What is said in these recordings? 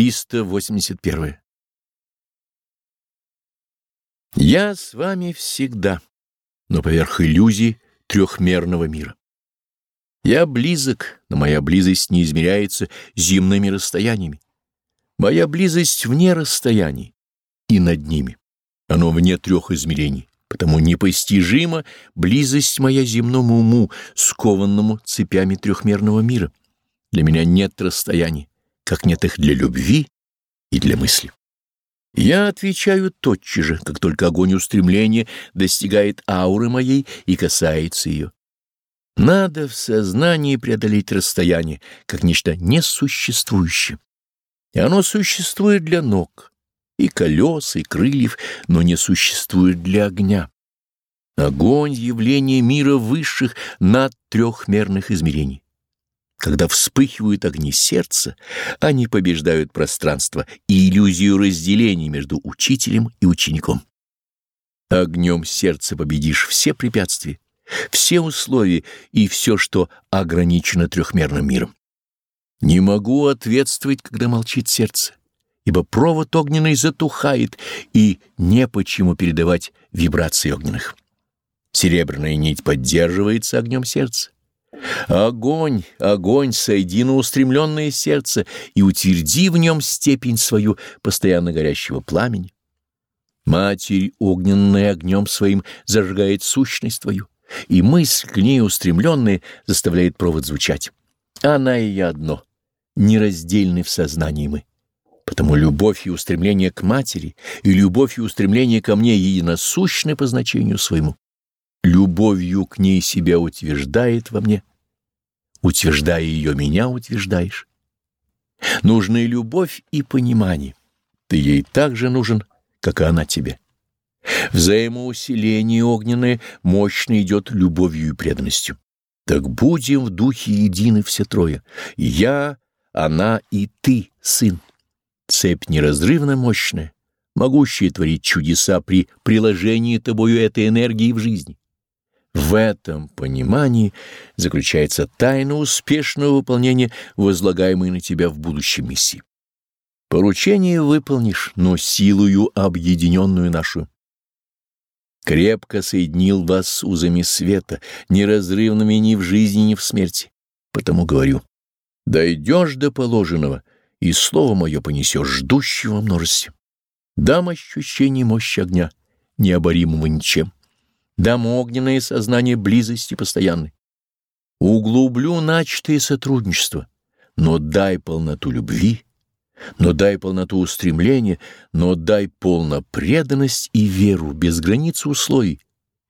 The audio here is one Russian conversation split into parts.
381. Я с вами всегда, но поверх иллюзий трехмерного мира. Я близок, но моя близость не измеряется земными расстояниями. Моя близость вне расстояний и над ними. Оно вне трех измерений, потому непостижима близость моя земному уму, скованному цепями трехмерного мира. Для меня нет расстояний как нет их для любви и для мысли. Я отвечаю тотчас же, как только огонь устремления достигает ауры моей и касается ее. Надо в сознании преодолеть расстояние, как нечто несуществующее. И оно существует для ног, и колес, и крыльев, но не существует для огня. Огонь — явление мира высших над трехмерных измерений. Когда вспыхивают огни сердца, они побеждают пространство и иллюзию разделения между учителем и учеником. Огнем сердца победишь все препятствия, все условия и все, что ограничено трехмерным миром. Не могу ответствовать, когда молчит сердце, ибо провод огненный затухает, и не почему передавать вибрации огненных. Серебряная нить поддерживается огнем сердца. Огонь, огонь, сойди на устремленное сердце и утверди в нем степень свою постоянно горящего пламени. Матерь огненная огнем своим зажигает сущность твою, и мысль к ней устремленная заставляет провод звучать. Она и я одно, нераздельны в сознании мы. Потому любовь и устремление к матери и любовь и устремление ко мне единосущны по значению своему. Любовью к ней себя утверждает во мне, утверждая ее, меня утверждаешь. Нужны любовь и понимание. Ты ей так же нужен, как и она тебе. Взаимоусиление огненное мощно идет любовью и преданностью. Так будем в духе едины все трое. Я, она и ты, сын. Цепь неразрывно мощная, могущая творить чудеса при приложении тобою этой энергии в жизни. В этом понимании заключается тайна успешного выполнения возлагаемой на тебя в будущем миссии. Поручение выполнишь, но силою объединенную нашу. Крепко соединил вас узами света, неразрывными ни в жизни, ни в смерти. Потому говорю, дойдешь до положенного, и слово мое понесешь ждущего множестве. Дам ощущение мощи огня, необоримого ничем дам огненное сознание близости постоянной. Углублю начатое сотрудничество, но дай полноту любви, но дай полноту устремления, но дай полно преданность и веру без границы условий,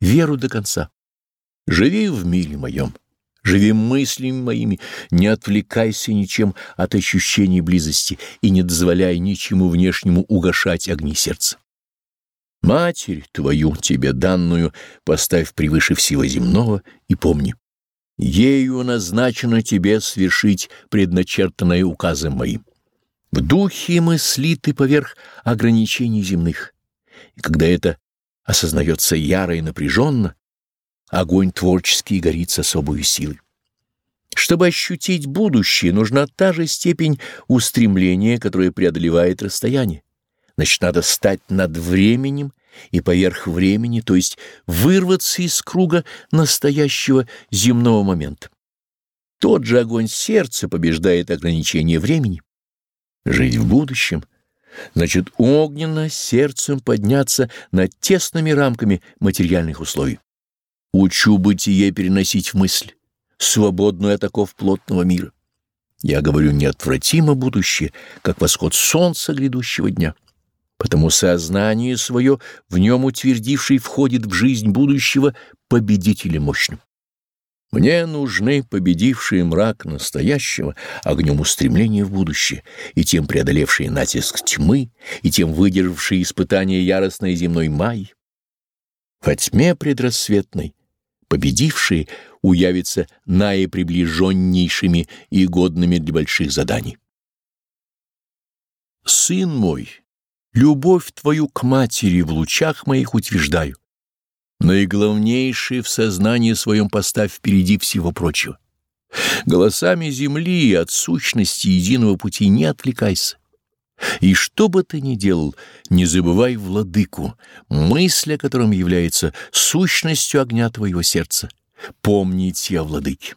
веру до конца. Живи в мире моем, живи мыслями моими, не отвлекайся ничем от ощущений близости и не дозволяй ничему внешнему угошать огни сердца. Матерь твою, тебе данную, поставь превыше всего земного и помни. Ею назначено тебе свершить предначертанное указом моим. В духе мы слиты поверх ограничений земных. И когда это осознается яро и напряженно, огонь творческий горит с особой силой. Чтобы ощутить будущее, нужна та же степень устремления, которая преодолевает расстояние. Значит, надо стать над временем и поверх времени, то есть вырваться из круга настоящего земного момента. Тот же огонь сердца побеждает ограничение времени. Жить в будущем значит огненно сердцем подняться над тесными рамками материальных условий. Учу бытие переносить в мысль, свободную от оков плотного мира. Я говорю неотвратимо будущее, как восход солнца грядущего дня потому сознание свое, в нем утвердивший, входит в жизнь будущего победителя мощным. Мне нужны победившие мрак настоящего, огнем устремления в будущее, и тем преодолевшие натиск тьмы, и тем выдержавшие испытания яростной земной май. Во тьме предрассветной победившие уявятся наиприближеннейшими и годными для больших заданий. Сын мой, Любовь твою к матери в лучах моих утверждаю. Наиглавнейшее в сознании своем поставь впереди всего прочего. Голосами земли от сущности единого пути не отвлекайся. И что бы ты ни делал, не забывай владыку, мысль о котором является сущностью огня твоего сердца. Помните о владыке.